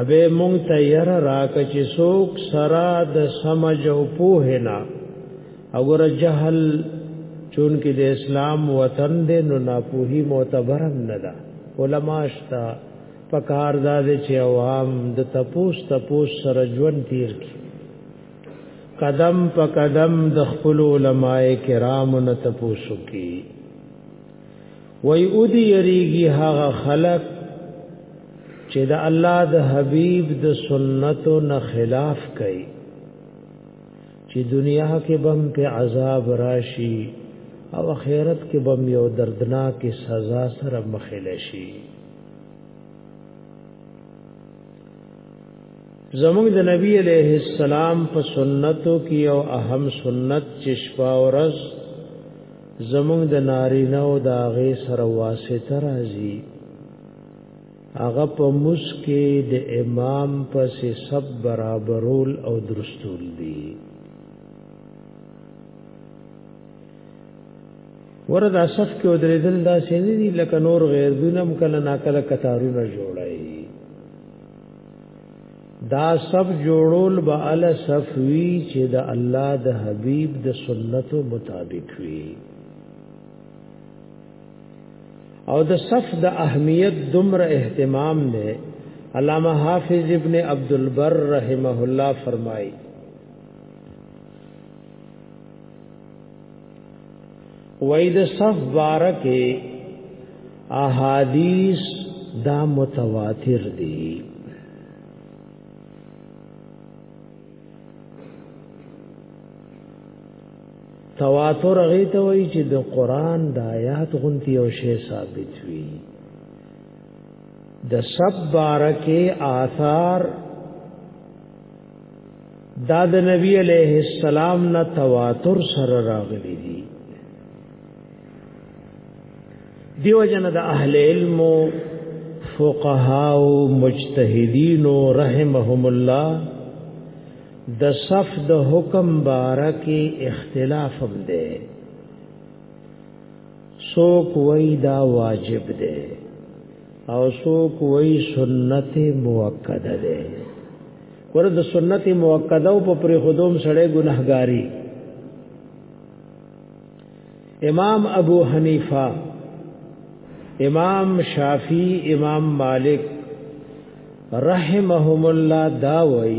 ابه مونږ ته ير راک چې څوک سرا د سمج او پوه نه اور جهل چون کې د اسلام وطن دې نو ناپوهي معتبر نه ده علما شتا پکار دا دې چې عوام د تپوس تپوس سره ژوند تیر کی قدم په قدم د خپل علماء کرام نه تپوسو کی وای او دی یریږي هغه خلق چې د الله د حبیب د سنتو نه خلاف کوي چې دنیا کې بم په عذاب راشي او آخرت کې بم یو دردناک سزا سره مخېل شي زموږ د نبی علیه السلام په سنتو کې او اهم سنت چې شپه او ورځ زمونږ د نارینه او د هغې سره واسطه راځي هغه په مسکه د امام پسې سب برابرول او درستول دي ورته اصف کې ودرېدل دا سینې دي لکه نور غیر دینم کله ناکله کتارونه جوړای دا سب جوړول به ال صفوی چې د الله د حبیب د سنتو مطابق وي او د صف د اهمیت دمر اهتمام نه علامہ حافظ ابن عبد البر رحمه الله فرمایي وید صف بارکه احادیث دا متواتر دي تواتر هغه ته وایي چې د قران د آیات غونتی او شی ثابت وي د سب بارکه آثار دا د نبی علیہ السلام نه تواتر سره راغلی دی دیو جن د اهل علم فقها او مجتهدین رحمهم الله د صف د حکم بارکی اختلاف هم دی سو کوئی دا واجب دی او سو کوئی سنت موکده دی ور د سنت موقده او په پر خودوم سړی ګناهګاری امام ابو حنیفه امام شافعی امام مالک رحمهم الله دا وای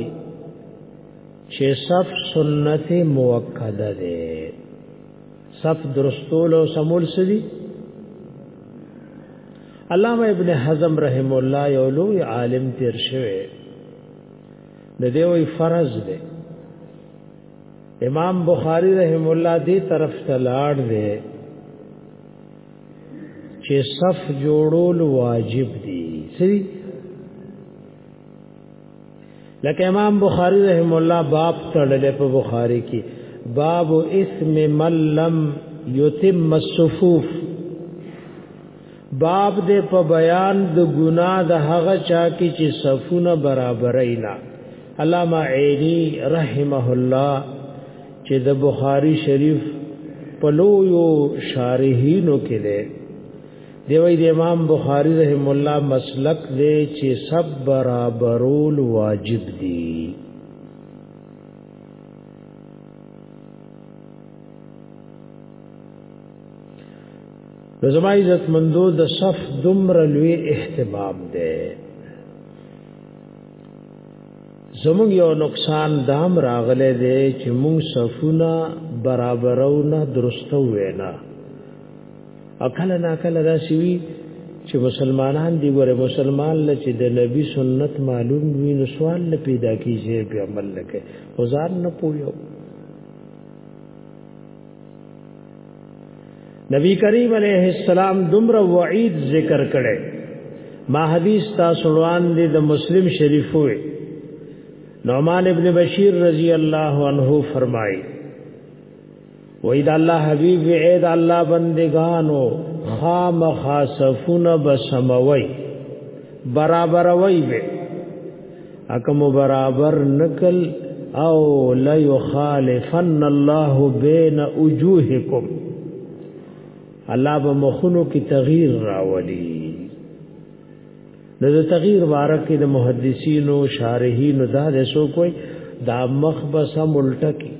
چې صف سنت موقده ده صف درستول او سمول سدي علامه ابن حزم رحم الله یو لوی عالم تیر شوی د دې وی فرض دی امام بخاری رحم الله دې طرف ته لاړ دی چې صف جوړول واجب دي سری لکه امام بخاری رحم الله باب تړلې په بخاری کې باب اسم من لم یتم الصفوف باب دې په بیان د ګنا د هغه چا کې چې صفونه برابرای نه علامه عینی رحمه الله چې د بخاری شریف په لویو شارحینو کې ده دی وای د امام بخاری رحم الله مسلک دی چې سب برابرول واجب دی د زما عزت مندو د صف دمر لوی اهتمام دی زموږ یو نقصان دام راغله دی چې موږ صفونه برابرونه درسته وینا اکل نا کل داسې وي چې مسلمانان دی ګوره مسلمان لچې د نبی سنت معلوم وي نو سوال نه پیدا کیږي په عمل لکه وزار نه پویو نبی کریم علیہ السلام دمر وعید ذکر کړي ما حدیث تا سنوان دی د مسلم شریف ہوئے نعمان ابن بشیر رضی اللہ عنہ فرمائی وای دا الله حبیب وی اے دا الله بندگانو خام خاصفون بسموي برابر وای به اکم برابر نکل او لا يخالفن الله بين وجوهكم الله به مخونو کې تغییر راولي نو د تغییر واره کې د محدثینو شارحینو دا د سو کوئی دا مخ بسم الټکی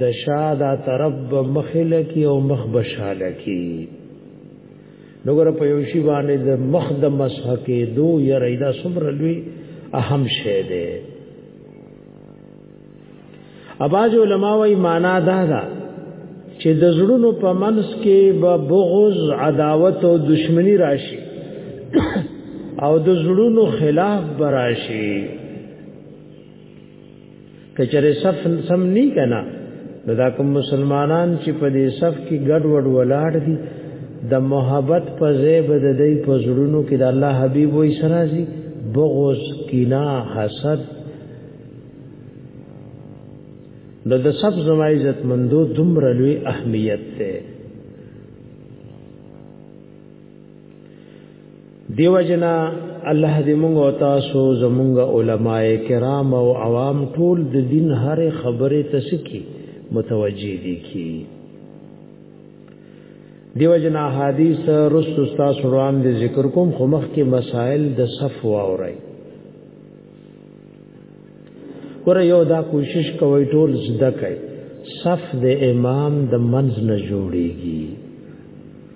د شاه دا طرف به مخله کی او مخ بشاله کی نو ګره په یو شی باندې د مخ د مسح کې دو یره دا صبر لوی اهم شی دی اباج علماء وی معنا دا ده چې د زړونو په منس کې به بغض عداوت او دشمنی راشي او د زړونو خلاف براشي کچره صف سم نه کنا نو دا کوم مسلمانان چې په دې صف کې ګډ وډ ولاړ دي د محبت په زیب د دې په زړونو کې د الله حبيب وې سرازي بغض کینا حسد نو د سب زما عزت مندو دومره لوی اهمیت ته دیو جنا الله دې موږ او تاسو زموږ علما کرام او عوام ټول د دین هر خبره تسکی متوجی دي کی دیو جنا حدیث رست استاد روان دې ذکر کوم خمخ کې مسائل د صف واوري ور یو دا کوشش کوي ټول زده کوي صف د امام د منځ نه جوړيږي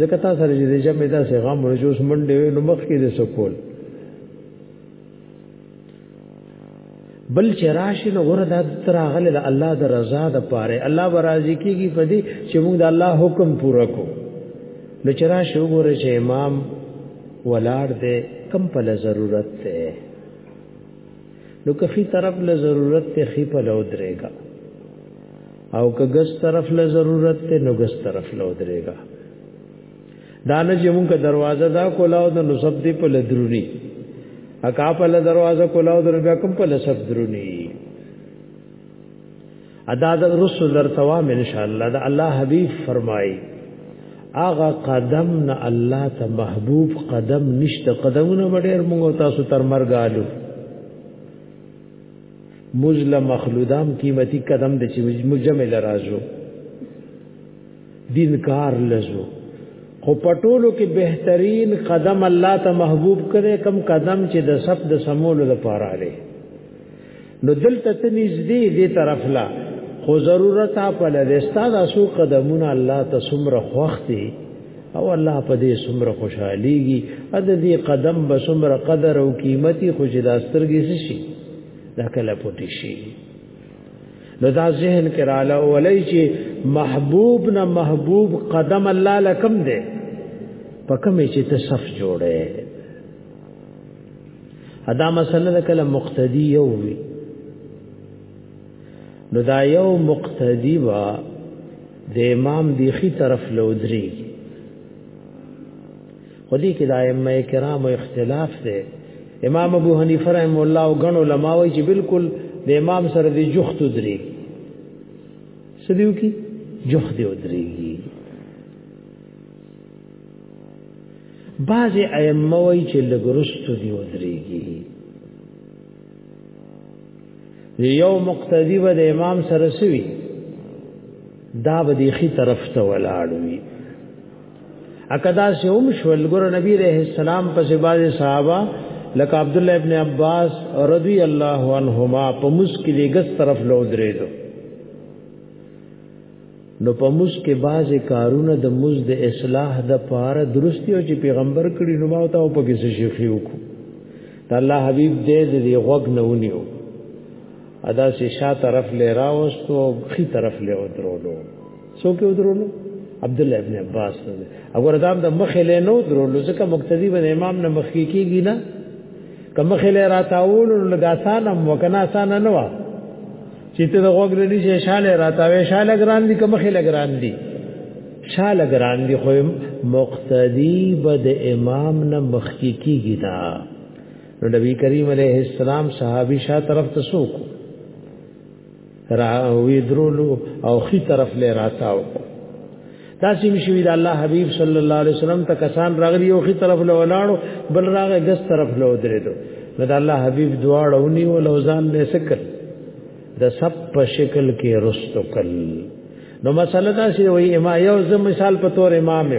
ځکه تاسو سره چې جمع دا سه غم رجوس منډه وي نو مخ کې د سکول بل چې راشي نو غره د تراغله د الله د رضا د پاره الله برازي کیږي په دې چې موږ د الله حکم پوره کو نو چې راشي وګوره چې امام ولاړ دی کم په ضرورت دی نو کخي طرف له ضرورت ته خي په لو درېګا او که ګس طرف له ضرورت ته نو ګس طرف له درېګا دا نه چې مونږه دروازه دا کولاو د نو سب دی په لدرونی اکا په له دروازه کولاو د بیا کوم په لسب درونی ادا د رسول در توام ان شاء الله دا الله حبیب فرمایي اغه قدم نه الله ته محبوب قدم نشته قدمونه ډېر مونږ تاسو تر مرګ آلو مزل مخلودام قیمتي قدم د چې مجمل راځو دین کار لزو خو پټولو کې بهترین قدم الله ته محبوب کړي کم قدم چې د سب د سمولو لپاره لري نو دلته ته نږدې دې طرف لا خو ضرورت په لاره استاد اسو قدمونه الله ته سمره خوختي او الله په دې سمره خوشحاليږي ا د دې قدم به سمره قدر او قیمتي خو چې داسترګې شي دا کله پټي شي نو دا ذهن کې رااله ولای چې محبوب نه محبوب قدم الله لکم دی په کومه چې ته صف جوړه ادا مسله کله مقتدی یو وي نو دا یو مقتدی وا د امام دی خي طرف لودري خو دې کې د ائمه کرامو اختلاف دی امام ابو حنیفه رحم الله او غن علماء وایي چې بالکل د امام سره دی جخت دري سدیو کی جخت دريږي بعض ائمه وایي چې لګرست دی دريږي یو مقتدی به د امام سره سوي دا به دی خي طرف ته ولاړ وي اکدا سے هم شول ګور نبی رحم السلام پس باز صحابه لکه عبد الله ابن عباس رضی الله عنهما په مسکلی ګس طرف لو درې دو نو په موس کې بعضې کارونه د موس د اصلاح د پاره درستی او چې پیغمبر کړي نو ما ته او په کې څه شیخي وکړو د الله حبیب دې دې غوږ نه ونیو ادا سي شا طرف لې راوستو او خي طرف لې ودرولو سو کې ودرولو عبد الله ابن عباس ته اگر دا د مخ له نو درولو ځکه مقتدی بن امام نه مخ کېږي نه کمخ له راتاول نو لګاسان هم وکنا سان نه چې ته د غوږ لري چې شاله راتاوي شاله ګران دي کوم خله ګران دي شاله ګران دي خو مقتدی بد امام نه مخکی کیږي دا نو نبی کریم علیه السلام صحابي شاه طرف ته سوق را وی درولو او خي طرف لې راتاو داسې مشوي د الله حبيب صلی الله علیه وسلم ته کسان راغلي او خي طرف له ولاړو بل راغې ګس طرف له ودرېدو نو د الله حبيب دواړه ونی او لوزان به سکل د سب په شکل کې رستو کل نو مسله دا چې وای امام یو زم مثال په تور امام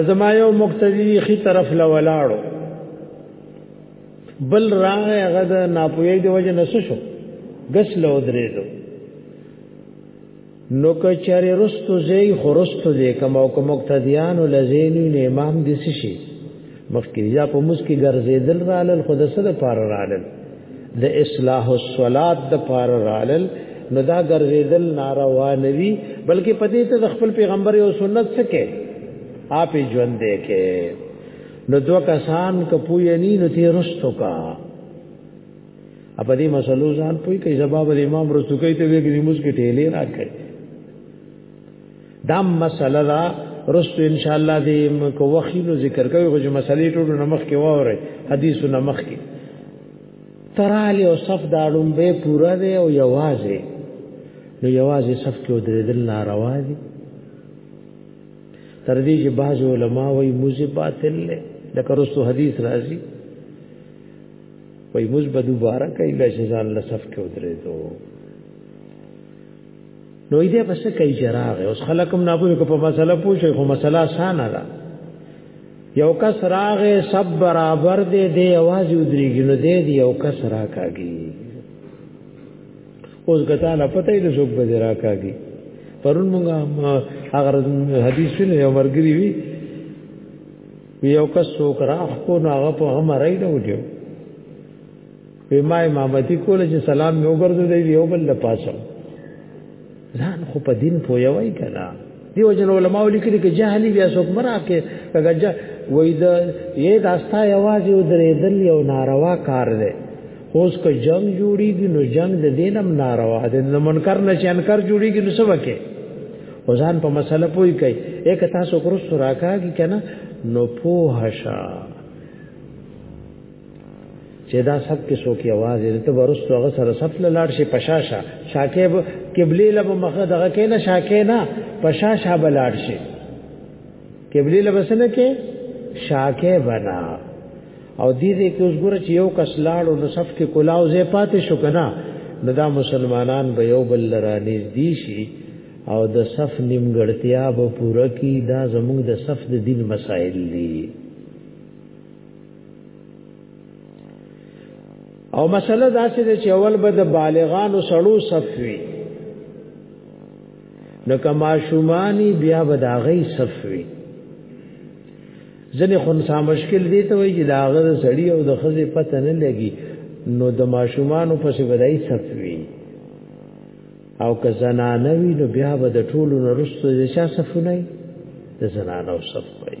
ازما یو مقتدی خي طرف له ولاړو بل راغې هغه د ناپوهۍ د وجه نسو شو ګس له ودرېدو نو که چرې رستو زی خرستو دې کم او کوم مقتدیان او لزینو نه امام دې شي مخکې یا په مسکی ګرځیدل رالل خود سره پار رالل د اصلاح الصلات د پار رالل نو دا ګرځیدل ناروا نوي بلکې پدې ته د خپل پیغمبر او سنت څخه آپ ژوند دې کې نو دو کسان کپوی نی نو تی رستو کا په دې مسلو ځان پوي کوي جواب د امام رسو کوي ته وګړي موږ کې ټیلې راکړي دا مسله دا رسو ان شاء الله دې کو وخینو ذکر کوي خو مسلې ټول نمخ کې وره حدیث نمخ کې ترالی او صف دا لومبه پورا دی او یوازې نو یوازې صف کې ودرېدل ناروا دي تر دې چې بعض علما وایي موزه باطل لکه رسو حدیث راځي وای موږ به دوباره کوي بیا چې ځان له صف کې ودرېدو نو دې بس کوي جراغ اوس خلکم نه پوهې کو په مسله پوښي خو مسله اسانه ده یو کس راغ سب برابر دې دې आवाज ودرېږي نو دې دې یو کس راکاږي اوس غتا نه پته یې څوک به راکاږي پرون موږ هغه حدیث له مرګري وی یو کس څوک راخ کو نو هغه په هم راي نه وډیو په ما امامتي کول چې سلام یو ګرځو دی یو بل له پاسه ځان خو په دین پوي وای کړه دیو جن علماء لیکلي کې جهالي بیا څوک مرا کې هغه جه وای دا یې داستا یوازې درې دل یو ناروا کار دی اوس که جنگ جوړیږي نو جنگ د دینم ناروا دی نو منکر نه چې انکار جوړیږي نو څه وکړي وزن په مسله پوي کوي یک تاسو کرس راکاږي کنه نو پوهشا چې دا سب کې سو کې आवाज دې ته ورستو هغه سره سفل لاړ شي پشاشا شاکه قبله لب مخه دغه کې نه شاکه نه پشاشا بلاړ شي قبلي لبسنه کې شاکه بنا او دې دې کې اوس ګره چې یو کس لاړو نو صف کې کلاو زې پاتې شو کنه نو دا مسلمانان به یو بل لرانیز دی شي او د صف نیمګړتیا به پوره کی دا زموږ د صف د دین مسائل دي او مسله دا چې اول به د بالغانو سړو صف وي نو کما شومانی بیا به دا غي صفوي ځنې خنسا مشکل دی ته وایي چې دا غي سړی او د خزې پته نه لګي نو د ماشومانو پسې بدای صفوي او که زنانه وي نو بیا به د ټولو نرسته د چا صفونه د زنانه او صفوي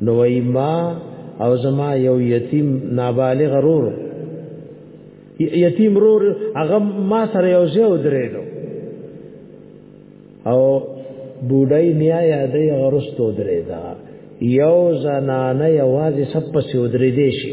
نو وای ما او زما یو یتیم نابالغ رور یتیم رور هغه ما سره یو ځای ودرېدو او بوډای نیا یادې غرستو درېدا یو زنانه یوازې سب پسې ودرېدې شي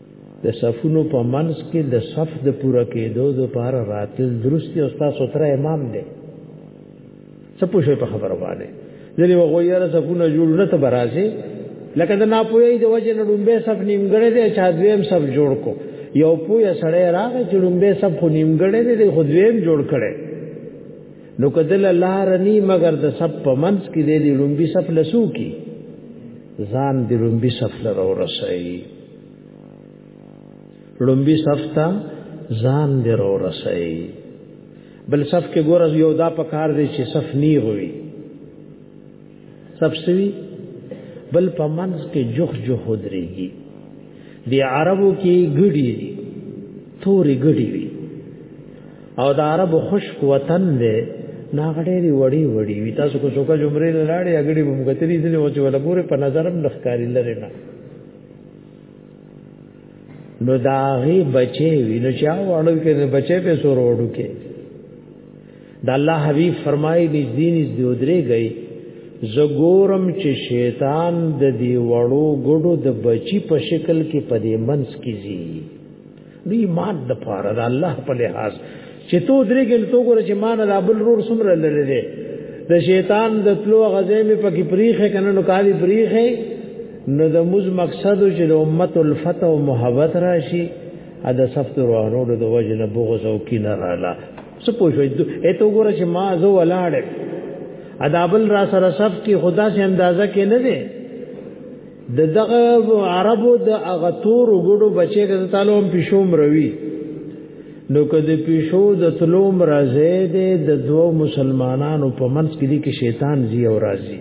د صفونو په منځ کې د صف د پوره کېدو لپاره راتل درستی او تاسو تر امام دی څه پوښي په خبره باندې ځلې وغویره صفونه جوړ نه ته برازي لکه د ناپوهي د وجه نه ډومبه صف نیمګړې دی چې دویم صف جوړ کو یو پوهه سړی راغی چې ډومبه صف خو نیمګړې دی خو دویم جوړ کړي نو کدل لار نی مگر د سب په منځ کې دی لومبي صف لسو کی ځان دی لومبي صف لره ورسېږي لومبي صف ته ځان دې رو رسي بل صف کې ګور یو دا پکار دی چې صف نی غوي صف سوي بل په منځ کې جوخ جوخ دريږي دی عربو کې ګډي دي توري ګډي وي او دا عرب خشک وطن دی نا غړې وړي وړي وي تاسو کو څوک جمرې لاړې اګړي بمګتري دي او چې ولا پورې په نظرم لخکاری لري نه نو داغي بچي وینو چا وړو کې بچي په سور وړو کې د الله حبيب فرمایي دې دین دې ودرې گئی زګورم چې شیطان د دې وړو ګډو د بچي په شکل کې پدې منس کیږي د ایمان د پاره د الله په لحاظ چې تو درې ګل تو ګره چې مان د ابل رور سمره لري دي د شیطان د تلو غزې مې پکې پریخه کنه نو کاری پریخه نو د موز مقصد چې د امت الفتح او محبت راشي ا د صف روانو د وجه نه بغض او کینه رااله څه پوښوي اته وګوره چې ما زه ولاړ ادابل را سره صف کې خدا سي اندازه کې نه دي د دغه عربو د هغه تور ګړو بچي که تعالی هم پښوم روي نو که د پښو د تلوم راځي د دوو مسلمانانو په منځ کې دي کې شیطان زی او راځي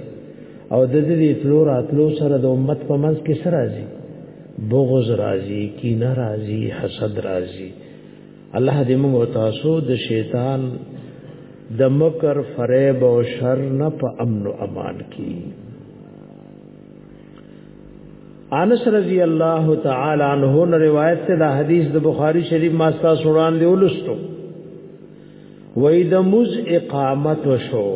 او د دې تلو راتلو سره د امت په منځ کې سره راځي بغض راځي کی ناراضي حسد راځي الله دې موږ تاسو د شیطان د مکر فریب او شر نه په امن او امان کې انس رضی الله تعالی عنہ نے روایت سے دا حدیث د بخاری شریف ما ستا سوران دی ولستو وای د مز اقامت وشو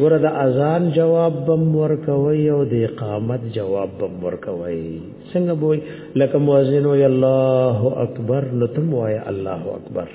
ورته اذان جواب بم ورکوي او د اقامت جواب بم ورکوي څنګه بوي لکه مؤذن وي الله اکبر نو تم وای الله اکبر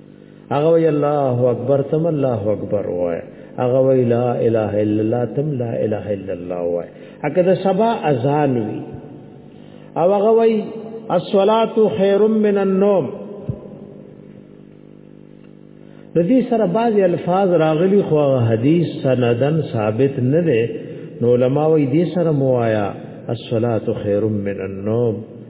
هغه وی الله اکبر تم الله اکبر وای هغه وی لا اله الا الله تم لا اله الا الله وای هغه د سبا اذان وی او هغه وی الصلاه خير من النوم د دې سره بعض الفاظ راغلي خو حدیث سندن ثابت نه دي نو علماوی دې سره موایا الصلاه خير من النوم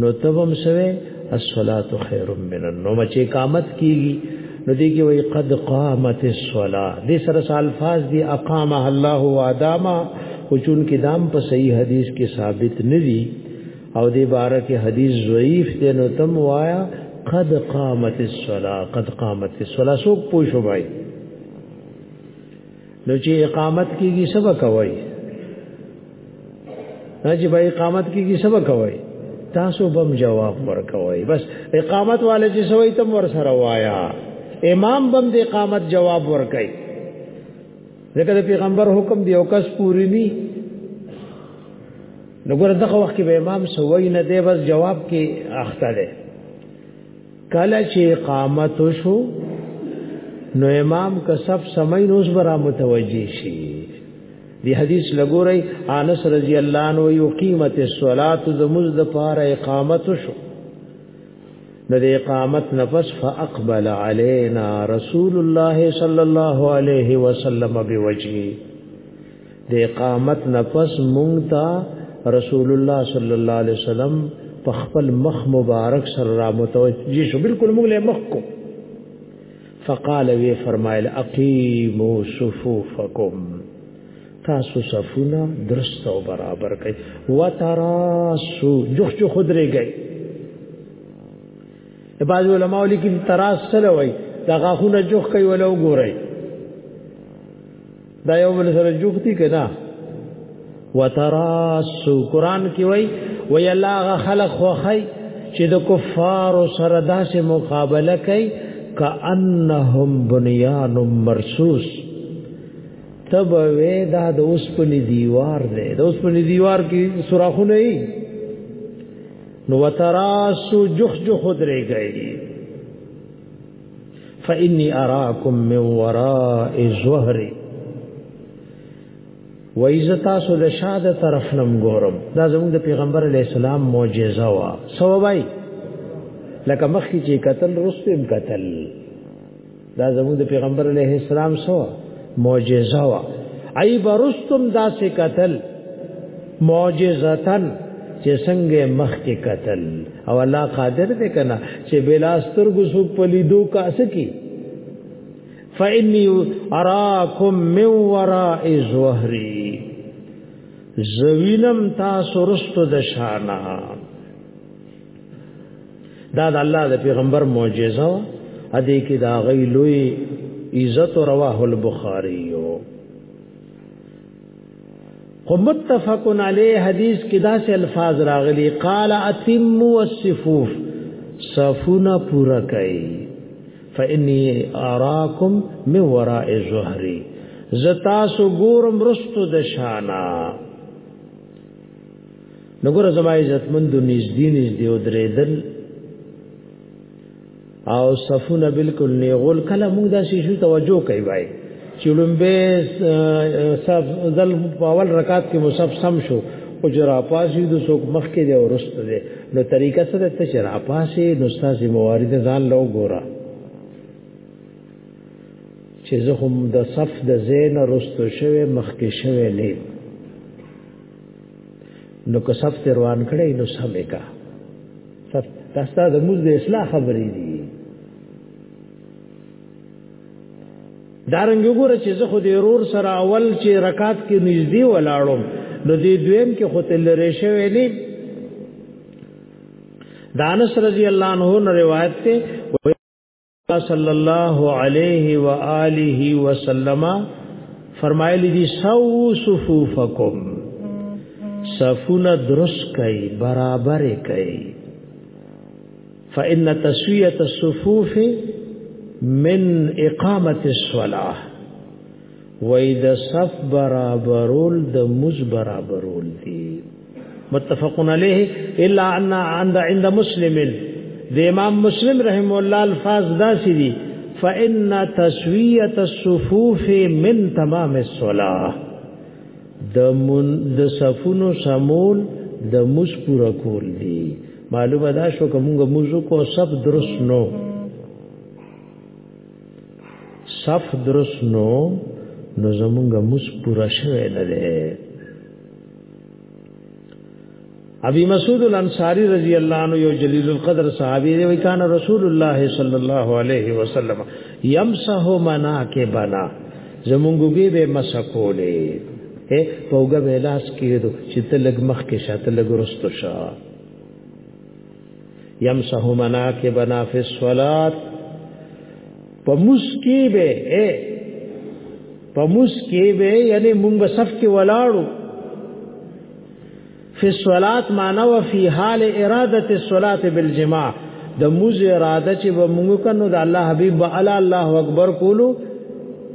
نو تبم سوي الصلاه خير من النوم چې قامت کیږي نو دې کې وای قد قامت الصلاه دې سره الفاظ دي اقام الله واداما او چون کې دام په صحیح حدیث کې ثابت ندي او دې باره کې حدیث ضعیف دی نو تم وایا قد قامت الصلاه قد قامت الصلاه سو پوښوبای نو چې اقامت کیږي سبا کوي نه چې به اقامت کیږي سبا کوي تاسو بم جواب ورکوي بس اقامت والے چې سوي تم ور سره وایا امام بم د اقامت جواب ورکوي ځکه د پیغمبر حکم دی او کس پوری ني نګور دغه وخت کې به امام سوي نه دی بس جواب کې اخته دی کله چې اقامت شو نو امام که صف سمې نو اوس برا متوجي شي دی حدیث لګوري انس رضی الله عنه یو قیمت الصلات زمز د پاره اقامت شو نو د اقامت نفس فاقبل علينا رسول الله صلی الله علیه وسلم بوجهه د اقامت نفس مونږ ته رسول الله صلی الله علیه وسلم په خپل مخ مبارک سره را متوجه شو بالکل مونږ له مخ کو فقال وی فرمایل اقیموا صفوفکم تاسو صفونه درست او برابر کړئ وتراسو جخ جو خود رګي بعض علماء لیکي تراس سره وای دا غاخونه جوخ کوي ولا وګورئ دا یو بل سره جوختی کنا وتراسو قران کې وای وی الله غ خلق خوخی چې د کفار سره داسې مقابله کوي کأنهم بنیان مرصوص تب وی دا د اوسپنی دیوار دی د اوسپنی دیوار کې سوراخونه ای نو وتراسو جخ جخ درې گئی فإني أراكم من وراء الظهر وایزه تاسو د شاده طرف نم ګورم دا زموږ د پیغمبر علی السلام معجزه وا سوای لکه مخکې چې قتل رستم قتل دا زموږ د پیغمبر علی السلام سو معجزه وا ای برستم داسې قتل معجزتن چې څنګه مخ کې قتل او الله قادر دې کنا چې بلا سترګو سو پلیدو کاس کی فإني أراكم من وراء زهري زوینم تاسو رستو د شانا دا د الله د پیغمبر معجزه و ا دې کې دا غي لوی عزت رواه البخاری خو متفق علی حدیث کې داسې الفاظ راغلي قال اتم والصفوف صفونا پورا کئ فإني أراكم من وراء ظهري زتاسو ګورم رستو د شانا نګور زما عزت مند نږدې نږدې او درېدل او صفونه بالکل نیغول کله موږ دا شی شو توجه کوي وای چې لومبه صف ځل په اول رکعت کې مصف سم شو او جرا پاسې د څوک مخ کې دی ورست دی نو طریقه سره ته جرا پاسې نو استاد موارد ځان لو ګورا چې زه هم د صف د زین رستو شوه مخ کې شوه نه نو که صف روان کړي نو سمې کا تاسو د موږ د اصلاح خبرې دي دارنګ وګوره چې زه خو د رور سره اول چې رکعت کې نږدې ولاړم نو دې دویم کې خو تل رېشه ویلې دانش رضی الله عنه روایت ته صلی الله علیه و آله و سلم فرمایلی دي سو صفوفکم صفونه درس کوي برابر کوي فإن تسویة الصفوف من اقامت الصلاه وای د صف برابرول د مز برابرول دي متفقون علیه الا ان عند عند مسلم د امام مسلم رحم الله الفاظ داسې دي فان تسویه الصفوف من تمام الصلاه د من د صفونو سمول د مز پورا کول دي معلومه دا شو کومه مز کو سب درست نو صف درس نو نو زمونږه مس پورا شوه نه ده ابي مسعود الانصاري رضی الله عنه یو جلیل القدر صحابي دی وی کان رسول الله صلی الله علیه وسلم يمسح مناکبنا زمونږه به مسکولې اے پوګه به لاس کېدو چې تلګ مخ کې شاته لګ ورستو شاه يمسح مناكبنا في الصلاه فمسكي به اے فمسكي به یعنی مونږ صف کې ولاړو فی الصلات معنا و فی حال اراده الصلات بالجماع د موز اراده چې به مونږ کنو د الله حبیب به الا الله اکبر کولو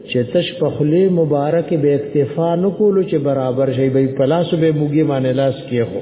چې تش په خلی مبارک به اکتفا نکولو چې برابر شي به پلاسو به موګي باندې لاس کیخو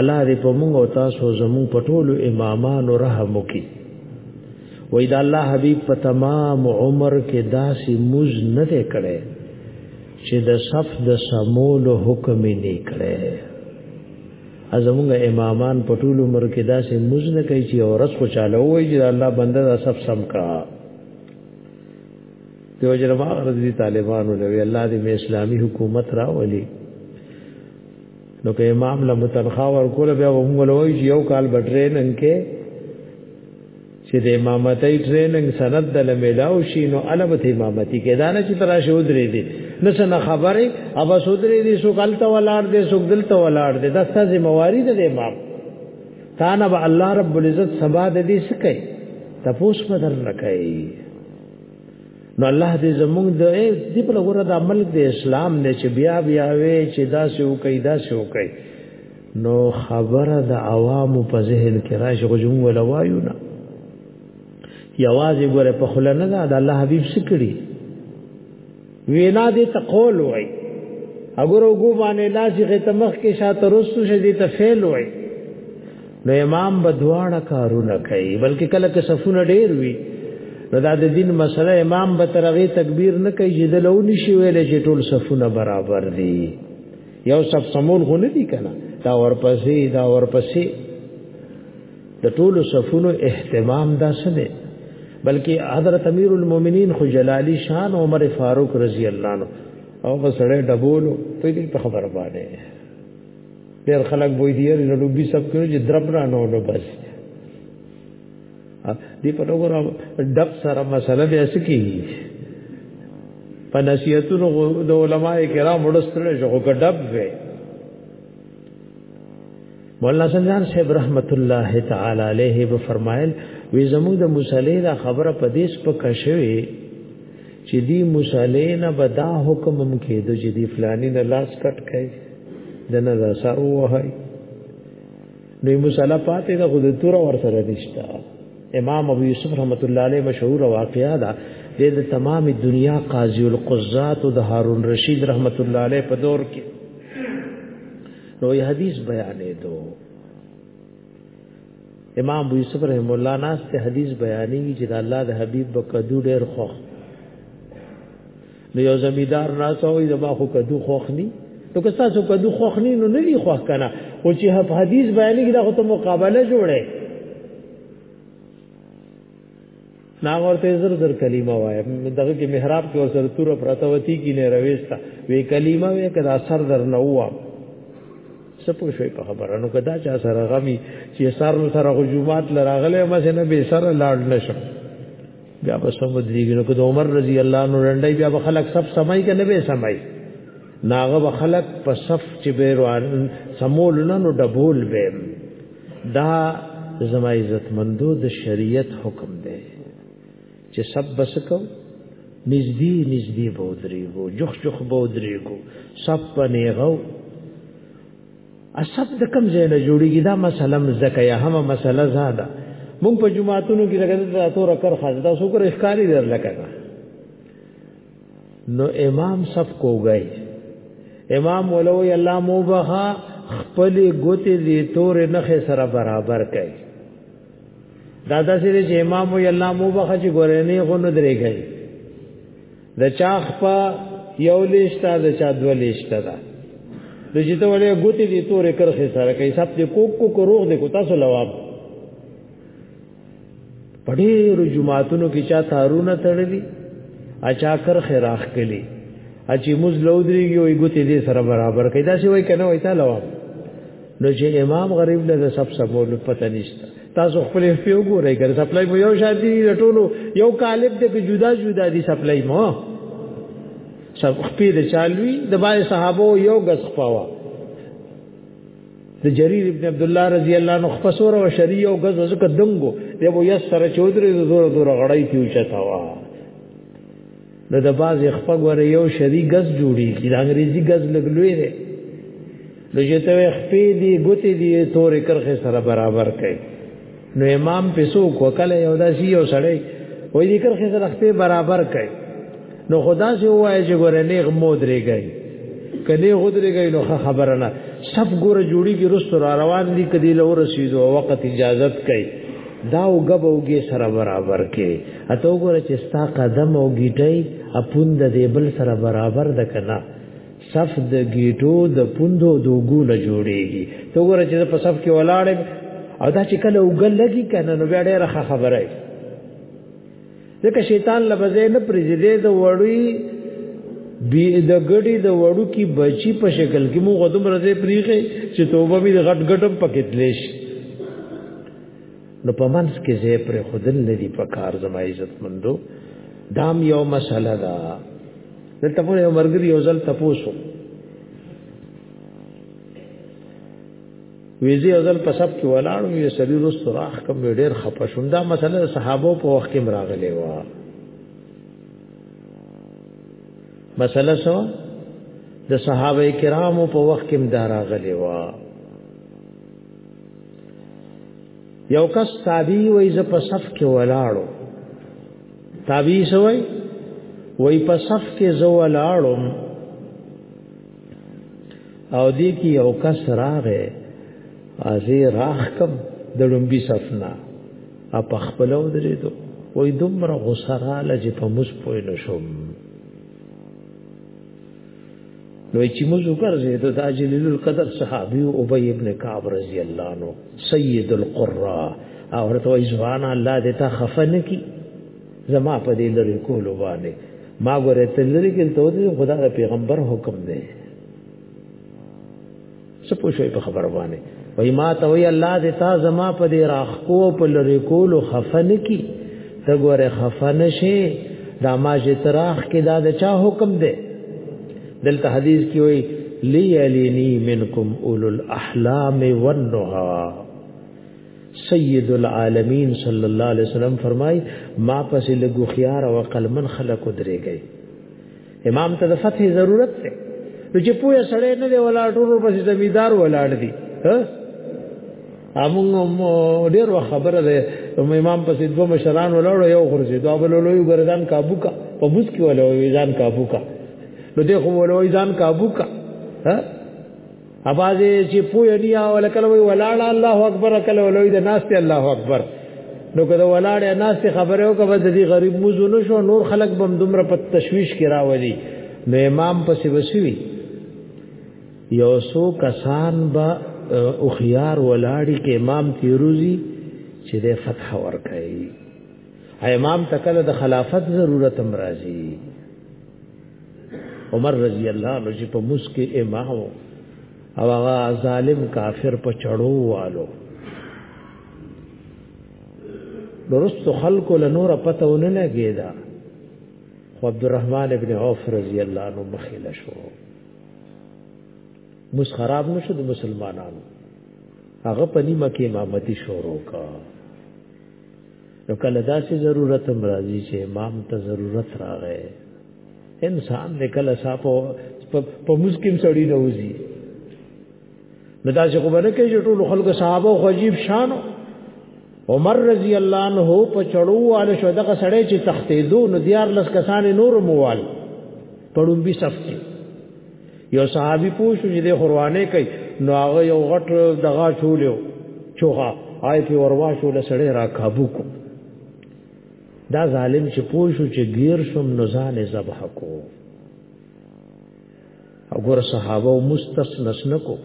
الله دې په موږ او تاسو زموږ په ټولو امامانو رحم وکړي وای دا الله حبیب په تمام عمر کې داسې موز نه دی کړی چې د صف د سمولو حکم یې نه کړی ازموږ امامان په ټول عمر کې داسې موز نه کوي چې اورس خو چاله وای چې الله بنده دا صف سم کا دیو جنما رضی طالبانو لوي الله دې اسلامي حکومت راولي نو که امام له متنخوا ورکول بیا موږ لوي چې یو کال به ټریننګ کې چې د امامتۍ ټریننګ سند د لمیلاو شي نو البت امامتي کې دا نه چې ترا شو درې دي نو څنګه خبره ابا سودرې دي سو کلته ولاړ دي سو دلته ولاړ دي دا ستاسو ذمہ واری ده د امام تا نه به الله رب العزت سبا د دې سکه تپوس بدر رکای نو الله دې زمونږ د دې په لور د عمل د اسلام نه چې بیا بیا وې چې دا سې وکي دا سې وکي نو خبره د عوامو په ذهن کې راشي خو جمهور ولا وایو نه یوازې ګوره په خله نه ده د الله حبیب سکړي وینا دې ته قول وای اگر وګو باندې لاسې غتمخ کې شاته رسو شه دې ته فعل وای نو امام بدواړه کارونه کوي بلکې کله کې صفونه ډېر وي نو دا د دین مسله امام به ترغه تکبیر نه کوي چې د لونی شي ویل چې ټول صفونه برابر دي یو صف سمول خو نه دي کنه دا ورپسې دا ورپسې د ټولو صفونو اهتمام دا څه دی بلکې حضرت امیر المؤمنین خو جلالی شان عمر فاروق رضی الله عنه او غسړې ډبولو په دې په خبره باندې ډېر خلک وې دي چې نو بي سب کړو چې درب نه نو نو بس دې په لوګو ډب سره مسله به اس کی په نصیحتونو د علماء کرام وړستره شو کډب وې مولانا سنجان صاحب رحمت الله تعالی علیه به فرمایل وی زموږ د مصلی دا خبره په دې سپکه شوی چې دی مصلی نه به دا حکم هم کېدو چې دی فلانی نه لاس کټ کړي د نه دا سر وهي نو مصلی پاتې د خود تور ور سره نشتا امام ابو یوسف رحمت الله علیه مشهور واقعا دا د تمام دنیا قاضی القضات د هارون رشید رحمت الله علیه په دور کې نو یې حدیث بیانې دو امام ابو یوسف رحم الله ناس ته حدیث بیانې چې د الله د حبیب بکدو ډېر خوخ نو یو زمیدار ناس او زما خو کدو خوخ ني نو که تاسو کدو خوخ ني نو نه لي خوخ کنه او چې حدیث بیانې دا خو ته مقابله جوړه نا ورته زر زر کلمه وای دغه کې محراب کې ور سره تور پراته وتی کې نه رويستا وی کلمه وی کدا سر در نه و سپو شوی په خبره نو کدا چا سره غمی چې سر نو سره غجومات لراغله مې نه به سر لاړ نشم بیا په سمو دیګنو کې عمر رضی الله عنه رنډي بیا خلک سب سمای کې نه به سمای ناغه به خلق په صف چې بیروان سمول نه نو ډبول به دا زما عزت مندو د شریعت حکم دی چې سب بس کو نزدی نزدی بودری گو جخ جخ بودری گو سب پنی غو اصب د کم زینه جوړیږي دا مسله مزکه یا هم مسله زاده مونږ په جمعاتونو کې لګیدل تاسو را کر خاص دا سو کر ښکاری در لګا نو امام صف کو گئے امام ولوی الله موبها خپل ګوتې دې تور نخې سره برابر کړي دا داسې چې امام وی الله موبها چې ګورنې غونډه درې گئی د چاخ په یو لیشتا د چا دو لیشتا دا د چې ته ولې ګوتې دې تورې کرخې سره کوي سب دې کوک کو روغ دې کو تاسو لواب پډېرو جمعاتونو کې چا تارونه تړلي اچا کر خراخ کلی اچي موز لودريږي وي ګوتې دې سره برابر کړي دا شی وای کنه وای تا لوا نو چې امام غریب له سب سمول پته نشته تاسو خپل پیو ګورئ ګر سپلای مو یو شادي رټولو یو کالب دې کې جدا جدا دي سپلای مو سب خپې د چالوي د باندې صحابه یو غس خواوا د جرير ابن عبد الله رضی الله عنه خفسور او شریع او غز زکه دنګو دی بو یس سره چودري زور زور غړای کیو چتا وا نو د باز خفګ ور یو شری غز جوړی کی د انګریزي غز لګلوې دی لږه ته خپې دی ګوتې دی تورې کرخه سره برابر کړي نو امام پیسو کو کله یو داسی یو سړی وای دې کرخه سره خپل برابر کړي نو خدا سي وای چې ګورې نیغ مود رېږي کله غود رېږي نو خبره نه سب ګوره جوړي کې رست را روان دي کدي له رسیدو وخت اجازت کوي دا او غب اوږي سره برابر کې اته وګوره چې ستا قدم او گیټي اپوند دې بل سره برابر د کنا صف د گیټو د پوندو دوګو نه جوړیږي ته وګوره چې په صف کې ولاړ او دا چې کله وګل لګي کنه نو بیا ډیره خبره وي ځکه شیطان لبزه نه پرځیدې د وړوي بی د ګډي د وړو کې بچي په شکل کې مو غدم رځې پریږي چې توبه به غټ غټم پکې تلش نو په منځ کې زه پر خودل لري په کار زما عزت مندو دام یو مسله ده دا دلته په یو مرګري یو ځل تپوسو ویزه یو ځل په سب کې ولاړ وی سړي روز راخ کوم ډېر خپه شوم دا مسله صحابه په وخت کې مراغلې و مسله سو د صحابه کرامو په وخت کې مداراغلې و یو کس تابعی وای ز په صف کې ولاړو تابعی سوی وای په صف کې زو لاړم او دې کې یو کس راغې ازي راخ کم د لومبي صف نه اپ خپلو درې دو وای دومره غسراله چې په مس پوي نشم نو چې موږ وکړې ته د جلیل القدر صحابي او ابي ابن کعب رضی الله عنه سید القرا او ورته وای ځوان الله دې تا خفنه کی زما په دې لری کول باندې ما ګوره ته لری کې ته د خدا د پیغمبر حکم دی څه پوښوي په خبر باندې وای ما ته وی الله دې تا زما په دې راخ کو په لری کولو خفن کی ته ګوره خفن شي دا ما چې تراخ کې دا د چا حکم دی دلته حدیث کې وی لیلینی منکم اولو الاحلام والنهار سید العالمین صلی الله علیه وسلم فرمای ما پس لګو خيار او عقل من خلق درې گئی امام ته د فتح ضرورت ده نو چې پوهه سړی نه دی ولاړ ټول پسې زمیدار ولاړ دی ها امو ډیر وخت خبره ده امام پسې دوه مشران ولاړ یو خرسي دوه بل لوی ګردان کابو کا په بوس کې ولوي ځان کابو کا نو دغه ولوي ځان کابو کا ها ابازه چې پوی نه یا ولکل وی ولاړ الله اکبر کله ولوی د ناس ته الله اکبر نو کله ولاړ ناس ته خبره او کبه د غریب موزونه شو نور خلک بم دومره په تشویش کې راولي نو امام پسې وسوي یو سو کسان با او خيار ولاړی کې امام تیروزی چې د فتح ور کوي امام تکله د خلافت ضرورت مرضی عمر رضی الله عنه چې په مسکه امام او هغه ظالم کافر په چړو والو درست خلق له نور پته ونه لګیدا خو عبدالرحمن ابن عوف رضی الله عنه مخیل شو مس خراب نشو د مسلمانانو هغه په نیمه کې امامتي شروع کا نو کله داسې ضرورت هم راځي چې امام ته ضرورت راغی انسان دې کله صاحب په مسکم سړی نه وځي نو دا چې خبره کوي چې ټول خلکو صحابه خو عجیب شانو عمر رضی الله عنه په چړو والے شو دغه سړی چې تختې دو نو دیار لس کسان نور موال پړومبي صف کې یو صحابي پوښتنه چې د قربانې کوي نو هغه یو غټ دغه چولیو چوغه آی په وروا شو لسړې را کابو کو دا ظالم چې پوښو چې غیر شم نو ځان ذبح کو وګور صحابه مستثنس نکو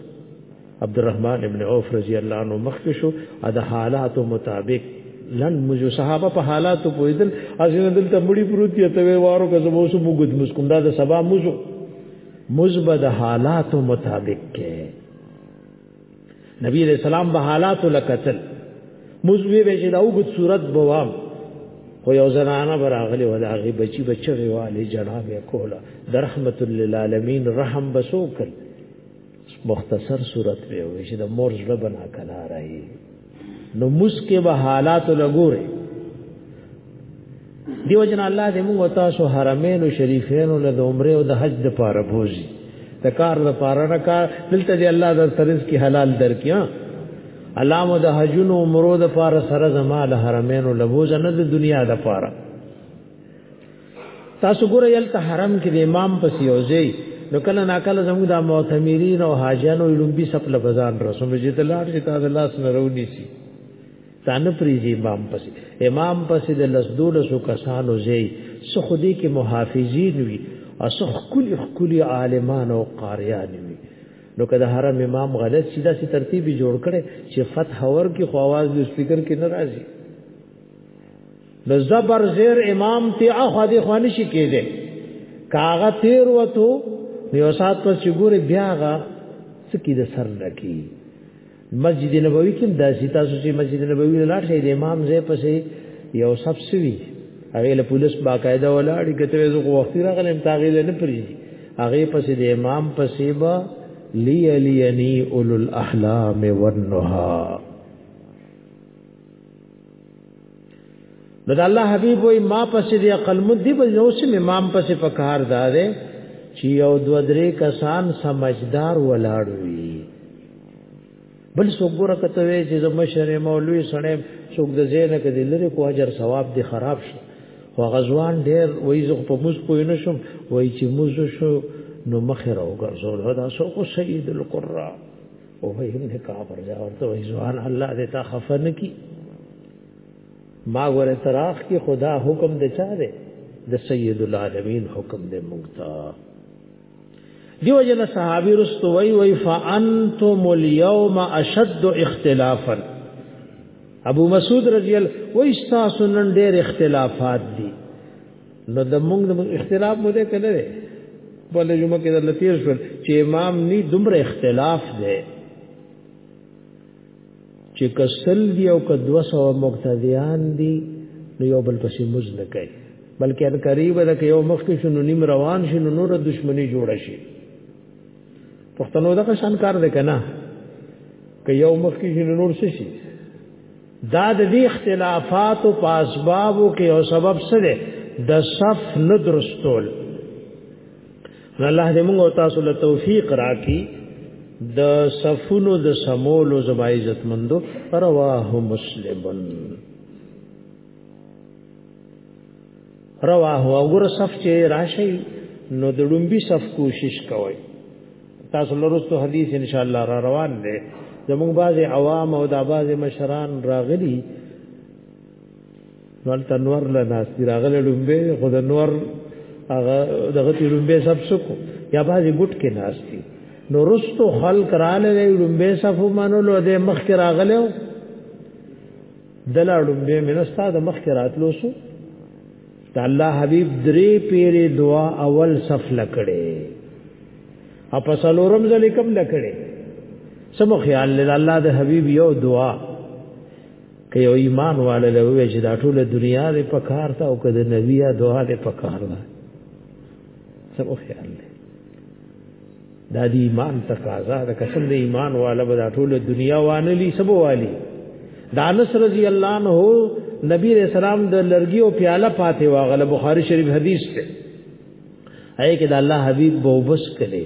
عبدالرحمن ابن عوف رضی الله عنه مخکې شو د حالاتو مطابق لن مجو صحابه په حالاتو پویدل ازنه دلته مړی پروت یا ته وارو که زمو سو موږ مسکم دا د سبا مزو مزبه د حالاتو مطابق کې نبی علیہ السلام به حالاتو لکتل مزوی به چې دا وګت صورت بوام خو یو زنانه براغلی ولا غي بچي بچي غوالي جناب کولا د رحمت للعالمین رحم بسوکل مختصر صورت به وي چې د مور زړه بنا کنا راي نو مسکه به حالات لګوري دیو جن الله دې موږ تاسو حرمین او شریفین او د عمره او د حج د پاره بوزي د کار د پاره نه کار دلته دې الله د ترز کی حلال درکیا الله مو د حجونو عمره د پاره سره زما د حرمین او لبوز نه د دنیا د پاره تاسو ګورئ یلته حرم کې د امام پس یو ځای نو کله ناکله زموږ د معتمرین او حاجانو لومبي سپ لبزان رسول چې د لاړ چې تاسو لاس نه رونی سي تانه پریږي امام پس امام پس د لسدول سو کسانو ځای سو خودي کې محافظین وي او سو خکل خکل عالمان او قاریان وي نو کله حرم امام غلط سیدا سي ترتیب جوړ کړي چې فتح اور کې خواواز د سپیکر کې ناراضي نو زبر زیر امام تی اخو دی خو نشی کېده کاغه تیر وته یو سات پس چې ګوره بیاغه سکی د سر نکی مسجد نبوی کې د سیتا سوچي مسجد نبوی لاړ شي د امام زې پسې یو سب سوي هغه له پولیس باقاعده ولاړی کته زه خو وخت راغلم تاغیل نه پری هغه پسې د امام پسې با لی لینی اولل احلام والنها نو الله حبيب وي ما پسې دی عقل مند دی بل نو سم امام پسې پکار دار چې یو دو درې کسان سمجدار ولاړ وي بل څوګره کته وي چې زما شری مولوی سړی څوګ د زینه کې لری کو اجر ثواب دی خراب شو او غزوان ډیر وای زه په موز پوی نشم وای چې موز شو نو مخه راو ګرځول دا سو کو سید القرا او به هم د کافر ځای ورته وایي ځوان الله دې تا خفه نه کی ما غره تراخ کې خدا حکم دې چا دی د سید العالمین حکم دې مونږ ته دیو جن صحابی رستو وی وی فانتم اليوم اشد اختلافا ابو مسعود رضی الله وی تاسو نن ډېر اختلافات دي نو د موږ د اختلاف مو ده کنه ده بل جمعه کې د لتیر شو چې امام ني دومره اختلاف ده چې کسل دی او ک 200 مقتدیان دي نو یو بل پسې موز نه کوي بلکې ان قریب ده کې یو مخ کې شنو نیم روان شنو نور دښمنی جوړ شي پښتنو دغه شان کار دی کنه که یو مخ کې شنو نور څه شي دا د دې اختلافات او اسبابو کې یو سبب څه دی د صف نه درستول الله دې موږ او تاسو له توفیق راکړي د صفونو د سمولو زما عزت مندو رواه مسلمن رواه او ګور صف چې راشي نو د ډومبي صف کوشش کوي تاسو لرستو حدیث ان شاء الله را روان دی زموږ بعضی عوام او د بعضی مشران راغلي نو تنور له ناس دی راغله ډومبه خود نور هغه دغه ډومبه سب سکو یا بازي ګټ کې ناس دی نو رستو خلق را لې ډومبه صفو مانو له دې مخ کې راغله دلا لومبه من استاد مخ کې راتلو سو د الله حبيب درې پیری دعا اول صف لکړې اپ سلورم ځل کوم لکړې سم خیال له الله د حبيب یو دعا که یو ایمان والا له وې چې دا ټول دنیا دې په کار تا او کده نبی دعا دې په کار ده سم خیال له دا دی ایمان تقاضا ده که څنګه ایمان والا به دا ټول دنیا وانه لی سبو والی دا انس رضی الله عنه نبی رسول سلام د لرګي او پیاله پاتې واغله بخاری شریف حدیث ته اې کې دا الله حبیب به وبس کړي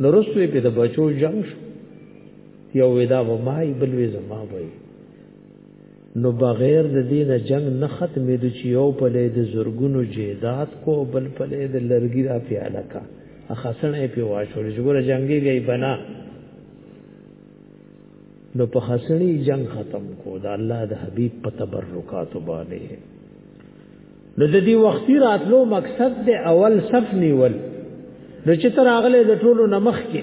نو رسوي په د بچو جنگ شو یو ودا و مای بل وی زما وای نو بغیر د دې نه جنگ نه ختمې د چې یو په لید زورګونو جیدات کو بل په لید لرګي را پیاله کا اخسنه په واشول چې ګوره جنگي گئی بنا نو په خسنی جنگ ختم کو دا الله د حبیب په تبرکات باندې نو د دې وختي راتلو مقصد د اول صف نیول نو چې تر اغله د ټولو نمخ کې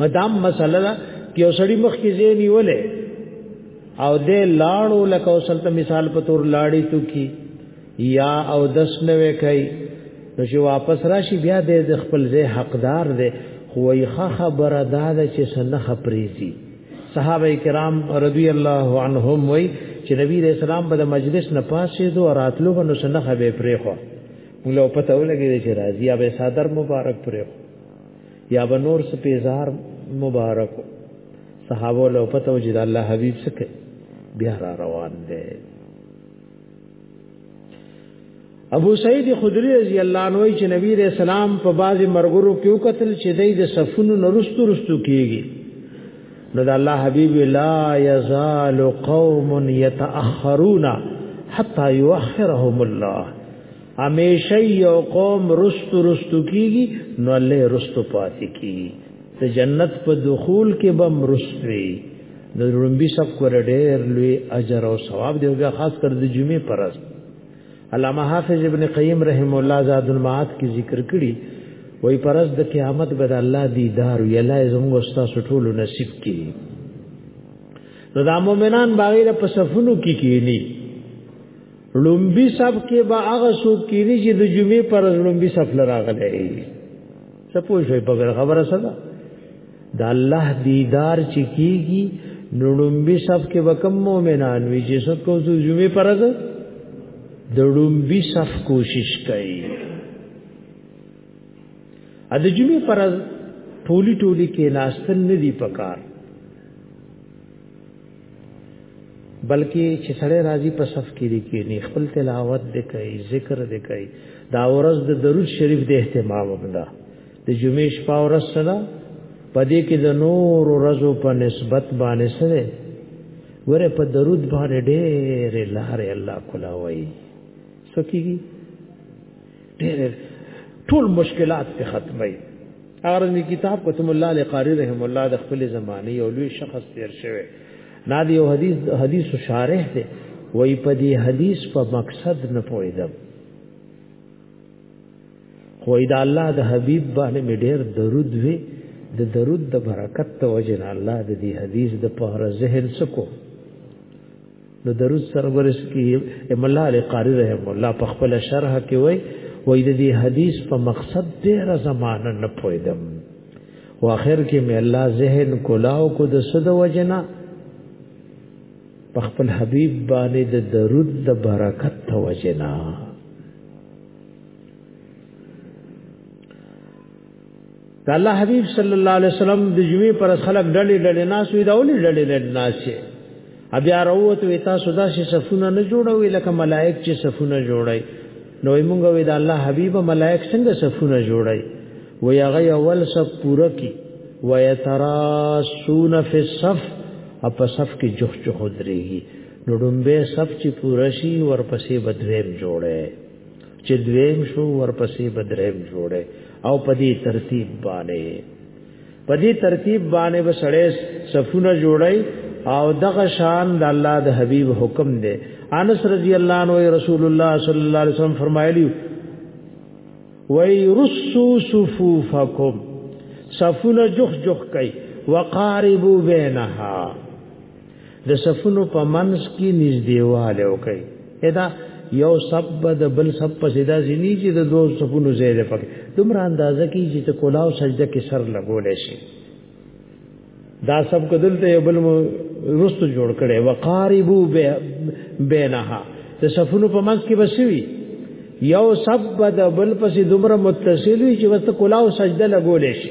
مدام مسله ده چې اوسړي مخ کې زی نیولې او دې لاړو لکه اوسلته مثال په تور لاړې تو کی یا او دس نوې کوي نو چې واپس راشي بیا دې د خپل زی حقدار دی خو یې خبره ده چې سنه خبرېږي صحابه کرام رضی الله عنهم وای چې نبی رسول الله به د مجلس نه پاسې دو راتلو بنو سنه به پرې خو موږ په تاوله کې چې راځي یا به صادر مبارک پرې خو یا به نور څه پیزار مبارک صحابه له پته وجد الله حبیب سکه بیا را روان دی ابو سعید خدری رضی الله عنه چې نبی رسول سلام په بازي مرګرو کې وکتل چې دای د صفونو نرستو رستو کیږي نو د الله حبیب لا یزال قوم یتأخرون حتا یؤخرهم الله همیشه یو قوم رست رست کیږي نو الله رست پاتې کیږي د جنت په دخول کې به مرست وي د رمبي سب کور ډېر لوی اجر او ثواب دی بیا خاص کر د جمعې پرز علامه حافظ ابن قیم رحم الله زاد المعاد کی ذکر کړي وای پرز د قیامت به د الله دیدار وی الله زموږ استاد ټول نصیب کړي نو دا مؤمنان باغې په صفونو کې کېنی لومبي صف کې به هغه څوک کینی چې د جمعې پر لومبي صف لراغلی څه پوه شوي په خبره سره د الله دیدار چې کیږي نو لومبي صف کې به کم مؤمنان وي چې څوک کو د جمعې پر د لومبي صف کوشش کوي ا د جمعې پر ټولي ټولي کې ناستن نه دی پکار بلکې چې سړی راضي په صف کې دی کې نه خپل تلاوت دی کوي ذکر دی کوي دا ورځ د درود شریف د اهتمام وکړه د جمعې شپه ورځ سره پدې کې د نور ورځو په نسبت باندې سره ګوره په درود باندې ډېر لارې الله کولا وایي سکیږي ټول مشکلات په ختمي هغه می کتاب قسم الله علی قاری رحم الله د خپل زمانه یو لوی شخص تیر شوی نادي یو حدیث حدیث شارح دی وای په دې حدیث په مقصد نه پوهیدم خو دا الله د حبیب باندې مې ډېر درود وی د درود د برکت ته وجه نه الله د دې حدیث د پهره ذهن سکو نو دروس سره ورس کې مولا علی قاری رحم الله په خپل شرح کې وای وای د دې حدیث په مقصد ډیره زمانه نه پویدم واخر کې مې الله ذهن کولاو کو د صد وجنا په خپل حبیب باندې د درود د برکت توجنا د الله حبیب صلی الله علیه وسلم د جمعې پر خلک ډلې ډلې ناس وي دا ولې ډلې ډلې ناس شي بیا راووت وي تاسو دا چې صفونه نه جوړوي لکه ملائک چې صفونه جوړي نو موږ وي د الله حبیب ملائک څنګه صفونه جوړي و یغه اول صف پوره کی و یتراسون فی الصف اپ صف کې جوخ جوخ درېږي نو ډومبه صف چې پوره شي ورپسې بدویم جوړي چې دویم شو ورپسې بدریم جوړه او په دې ترتیب باندې په دې ترتیب باندې وسړې صفونه جوړای او دغه شان د الله د حبیب حکم دی انس رضی الله عنه رسول الله صلی الله علیه وسلم فرمایلی وای رسو صفوفکم صفونه جخ جخ کئ وقاربو بینها د صفونو په منس کې نږدېواله وکړي ادا یو سب د بل سب په سیدا ځینی چې د دوه صفونو زیاده پکې دومره اندازه کې چې ته کولا او سجده کې سر لګول شي دا سب کدل ته بل رست جوړ کړي وقاربو بینها د صفونو په منځ کې بسوي یو سب د بل پسې دومره متصل وي چې وسته کولا او سجده لګول شي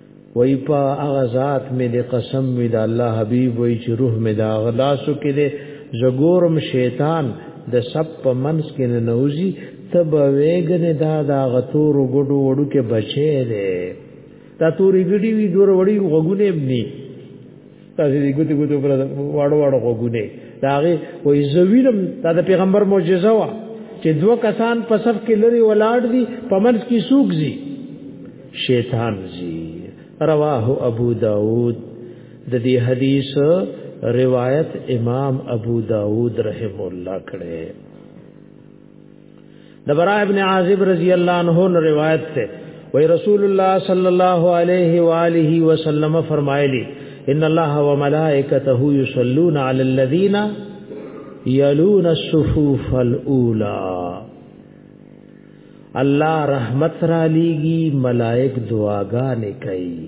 وای په هغه ذات مې د قسم وی د الله حبیب وای چې روح مې دا غلاسو کې دې زګورم شیطان د سب په منس کې نه نوځي تب ویګنه دا دا غتور ګډو وړو کې بچې دې دا تورې ګډي وی دور وړي غوګونه ابني تاسو دې ګوتې ګوتې پر واړو واړو غوګونه دا غي وې زوینم دا د پیغمبر معجزه وا چې دوه کسان په صف کې لري ولاړ دي په منځ کې سوق زی شیطان زی رواه ابو داود د دې حدیث روایت امام ابو داود رحم الله کړه د برا ابن عازب رضی الله عنه نو روایت ته وی رسول الله صلی الله علیه و آله وسلم فرمایلی ان الله و ملائکته یصلون علی الذین یلون الصفوف الاولى الله رحمت را لیږي ملائک دعاګانې کوي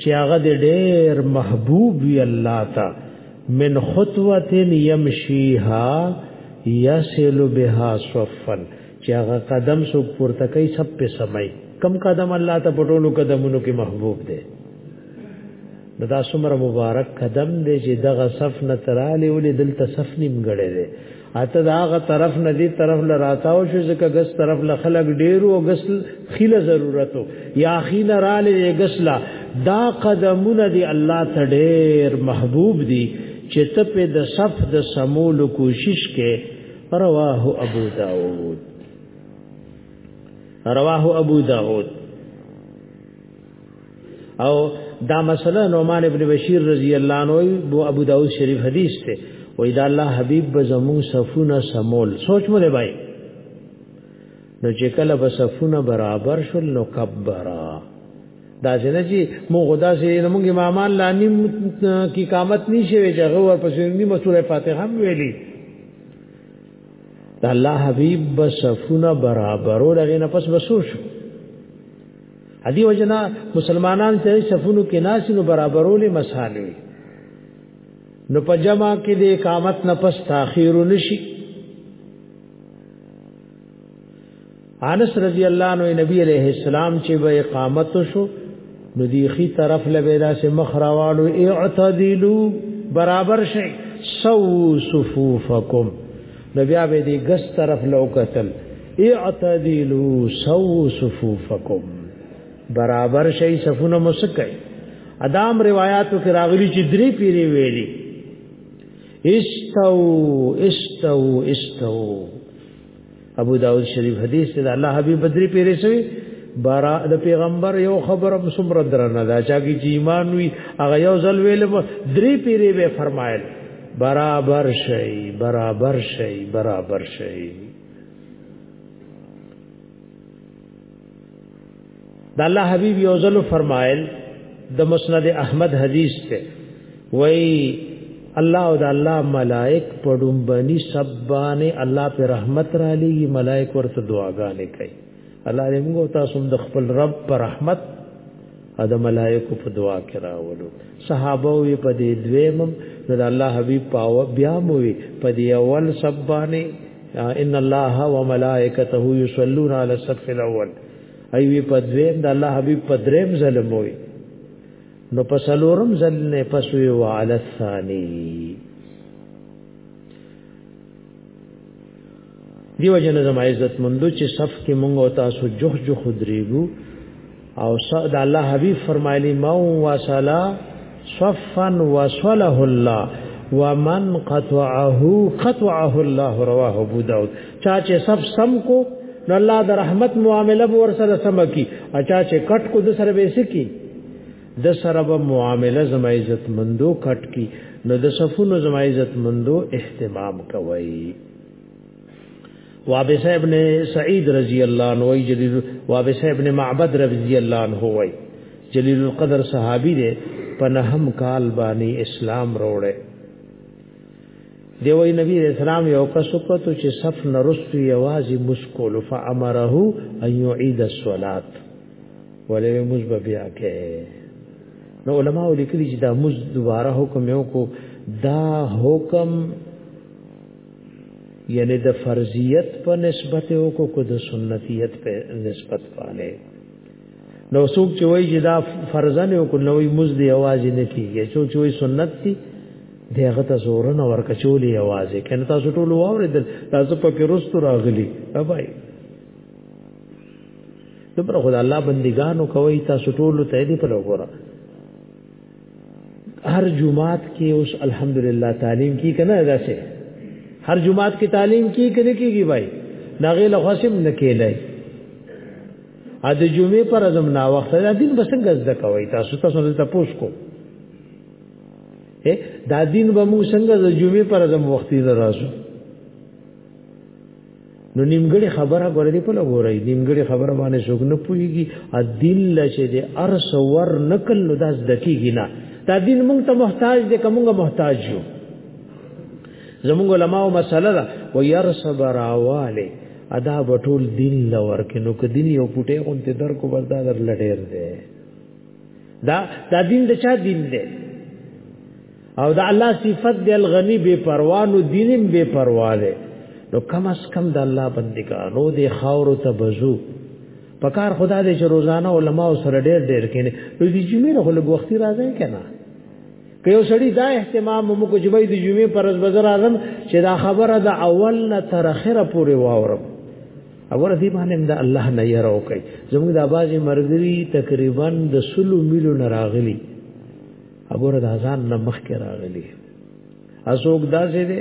چې هغه دې ډېر محبوب وي الله ته من خطوه يمشيها يصل بها صفا چې هغه قدم سو پورته کوي سب په سمای کم قدم الله ته پټولو قدمونو کې محبوب دی دا څومره مبارک قدم دی چې دغه صف نه تراله ولې دلته صف نیم غړې دی اته دا غ طرف نه دی طرف ل راتاو شو ځکه ګس طرف ل خلق ډیرو او ګس خیله ضرورتو یا خیل را لې ګس لا دا قدمونه دی الله ته ډیر محبوب دی چې ته په د صف د سمول کوشش کې رواه ابو داود رواه ابو داود او دا مسله نعمان ابن بشیر رضی الله عنه بو ابو داود شریف حدیث ته وې دا الله حبیب به زمون صفونه سمول سوچ مو دی بھائی نو چې کله به صفونه برابر شول نو کبرا دا څنګه چې مو غدا سي موږ امامان لانی کی قامت نشوي چې غو ورپسې نیمه سوره فاتحه هم ویلي دا الله حبیب بصفونه برابرو دغه نه پس بسو شو ادي وجنا مسلمانان چې صفونو کې ناسینو برابرولې مسالې نو په جمع کې د اقامت نه پس تاخير نشي انس رضی الله عنه نبی عليه السلام چې به اقامت شو نو دی خي طرف لبیدا سے مخ راوالو اعتدلوا برابر شي سو صفوفکم نو بیا به دې ګس طرف لو قتل اعتدلوا سو صفوفکم برابر شي صفونه مسکه ادم روایتو کې راغلي چې درې پیری ویلي استو استو استو ابو داود شریف حدیث ته الله حبیب بدری پیری سوی برا د پیغمبر یو خبره مسمر درنه دا چا کی چې ایمان وی هغه یو ځل ویل درې پیری به فرمایل برابر شي برابر شي برابر شي د الله حبيب یو ځل فرمایل د مسند احمد حدیث ته وای الله او د الله ملائک پړم بني سبانه الله پر رحمت را لېږي ملائک ورته دعاګانې کوي الله دې موږ تاسو د خپل رب پر رحمت او د ملائکو په دعا کې راولو صحابه وي په دې دویم د الله حبيب پاو بیا مو وي په دې اول سبانه ان الله وملائکته یصلون علی الصف الاول ای وی په دویم د الله حبيب په دریم ظلم وي نو په سلورم ځل نه پسوي وعلى الثاني دیو جن زما عزت مندو چې صف کې مونږ او تاسو جوخ جوخ درېګو او صد الله حبیب فرمایلی ما وصلا صفا وصله الله ومن قطعه قطعه الله رواه ابو داود چا چې صف سم کو نو الله د رحمت معاملې ور سره سم کی اچا چې کټ کو د سره به سکی د سره به معامله زما عزت مندو کټ کی نو د صفونو زما عزت مندو اهتمام کوي وابس ابن سعید رضی الله عنه وی جلیل وابس ابن معبد رضی الله عنه وی جلیل القدر صحابی دی په نهم کال باندې اسلام وروړي دی وی نبی اسلام یو کس وکړو چې صف نرستو یوازې مسکول فامره ان یعید الصلاه ولې موږ به بیا کې نو علما ولیکلي چې دا موږ دوباره حکم یو کو دا حکم یعنی د فرضیت په نسبت او کو کو د سنتیت په نسبت باندې نو څوک چې وایي چې دا فرضانه او کو نوې مز دی आवाज نه کیږي څوک چې وایي سنت دی دغه ته زور نه ورکچولې आवाज کنه تاسو ټول واورېدل تاسو په پیروستو راغلي بای دبر خدای الله بندګانو کوي تاسو ټول ته دې په لګورا هر جمعات کې اوس الحمدلله تعلیم کی کنه ادا سه هر جمعات کې تعلیم کی کنه کیږي بھائی ناغه له خاصم نه کېلای ا د جمعې پر ازم نا وخت دا دین بسنګ زده کوي تاسو تاسو ته پوښ کو دا دین به موږ څنګه د جمعې پر ازم وختي درازو نو نیمګړي خبره غوړې دی په لګورای نیمګړي خبره باندې څوک نه پويږي ا دین لشه دې ارس ور نکل نو داس دکیږي نه دا دین مونږ ته محتاج دی کومه محتاج یو زمونږ علما او مسله دا و يرس براواله ادا بټول دین لور کې نو کدی یو پټه اونته در کو بردار لډیر دی دا دا دین د چا دین دی او دا الله صفت دی الغنی بے پروا نو دینم بے پروا دی نو کم اس کم د الله بندګانو دی خاور ته بزو پکار خدا دې چې روزانه علما او سره ډېر ډېر کینې نو دې جمعې له لږ وخت راځي کنه که یو سړی دا اهتمام مو کو چې به د جمعې پر ورځ بازار اعظم چې دا خبره د اول نه تر اخره پورې واورم اور دې باندې د الله نه یې راوکړي زموږ د اباځي مرګري تقریبا د سلو میلو نه راغلي اور د اذان نه مخ کې راغلي اسوک داسې دې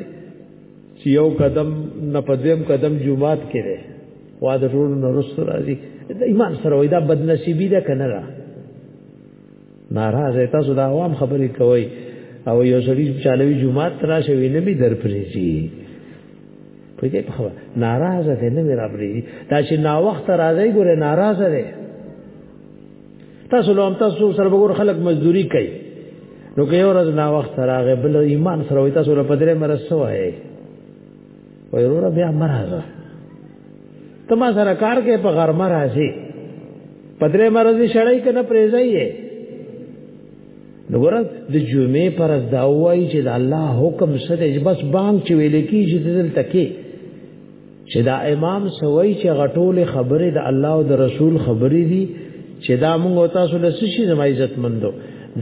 چې یو قدم نه پدیم قدم جمعات کې ده وا د ټول نو رسول راځي د ایمان سره وای دا بدنصیبی ده کنه را ناراضه تاسو دا عوام خبرې کوي او یو سړي چالوي جمعات راشه ویني به درپریږي په دې په خبره ناراضه دي نه میرا بری دا چې نا وخت راځي ګوره ناراضه دي تاسو لوم تاسو سره وګور خلک مزدوري کوي نو که یو ورځ نا وخت راغی بل ایمان سره وي تاسو له پدره مرسته وایي وای وروره بیا مرزه ته ما سره کار کې په غرمه راځي پدره مرزي شړای کنه پریزایي نو ګوره د جمعې پر ورځ دا وایي چې د الله حکم څه دی چې بس بانګ چې ویل کېږي ته دلته کې چې دا امام سوي چې غټولې خبرې د الله او د رسول خبرې دي چې دا موږ او تاسو له څه شي زما عزت مندو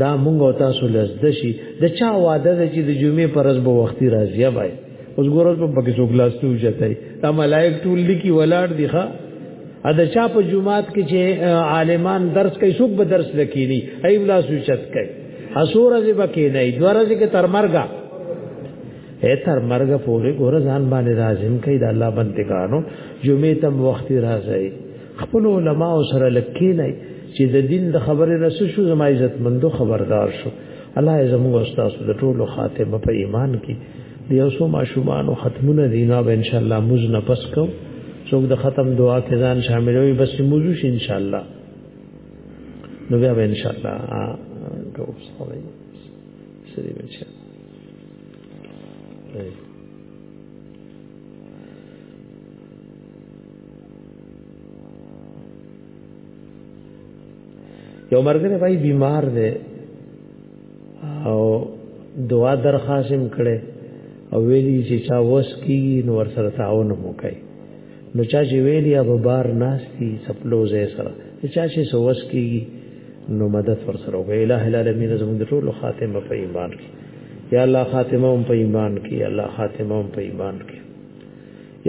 دا موږ او تاسو له زده شي د چا واده چې د جمعې پر ورځ به وختي راځي بای اوس ګورز په پکې څوک لاس ته وجتای دا ملائک ټول لکی ولاړ دی ښا ا د چا په جمعات کې چې عالمان درس کوي څوک به درس لکینی ای ولا سوچت کوي اسور از بکې نه دورز کې تر مرګه اے تر مرګه پورې ګور ځان باندې لازم کوي د الله بندګانو جمعې تم وخت راځي خپل علما سره لکې نه چې د دین د خبره رسو شو زما عزت مندو خبردار شو الله یې زموږ استاد د ټولو خاتمه په ایمان کې د یو څو ماشومان او ختمونه دی نه به ان شاء الله موز نه پس کو څوک د ختم دعا کې ځان شاملوي بس موز شي ان شاء الله نو بیا به ان شاء الله کوو سره سره ان شاء الله یو مرګره وای بیمار دی او دعا درخواستم کړي او ویلی چې چا وس کی نو ور سره تعاون وکړي نو چا چې ویلی اب بار ناشتي سپلو زې سره چا چې سوس کیږي نو مدد ور سره وکړي الہ العالمین زموږ ټول خاتمه په ایمان کې یا الله خاتمه هم په ایمان کې الله خاتمه هم په ایمان کې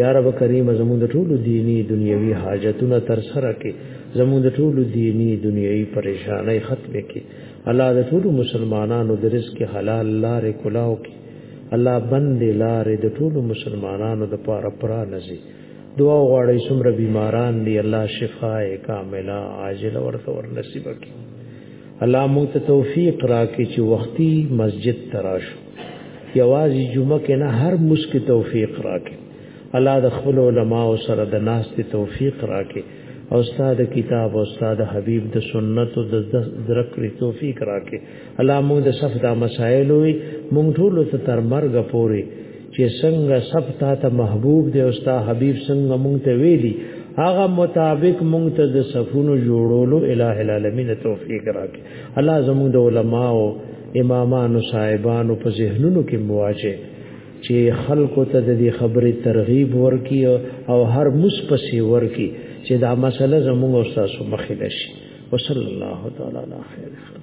یا رب کریم زموږ د ټولو دینی دنیوي حاجتونه تر سره کې زموږ د ټولو دینی دنیوي پریشانای ختم کې الله د ټولو مسلمانانو د رزق حلال لارې کلاو کې الله بند لارې د ټولو مسلمانانو د پاره پرانځي دعا غواړي څومره بیماران دي الله شفای کامله عاجله ورته ور نصیب کړي الله مو ته توفیق راکړي چې وختي مسجد تراشو یوازې جمعه کې نه هر مسکه توفیق راکړي الله د خپل علما او سره د ناس ته توفیق راکړي او استاد کتاب او استاد حبیب د سنت او د درکړي توفیق راکړي الله مو د صف د مسائل وي مونږ ټول ته تر مرګ پوري چې څنګه سب تا ته محبوب دی او ستا حبیب څنګه مونږ ته ویلي هغه مطابق مونږ ته د صفونو جوړولو الٰه العالمین توفیق راکړي الله زموږ د علماو امامانو صاحبانو په ذهنونو کې مواجه چې خلکو ته د دې خبرې ترغیب ورکي او هر مصپسي ورکي چې دا مسله زموږ او تاسو مخې ده شي وصلی الله تعالی علی خیر خلق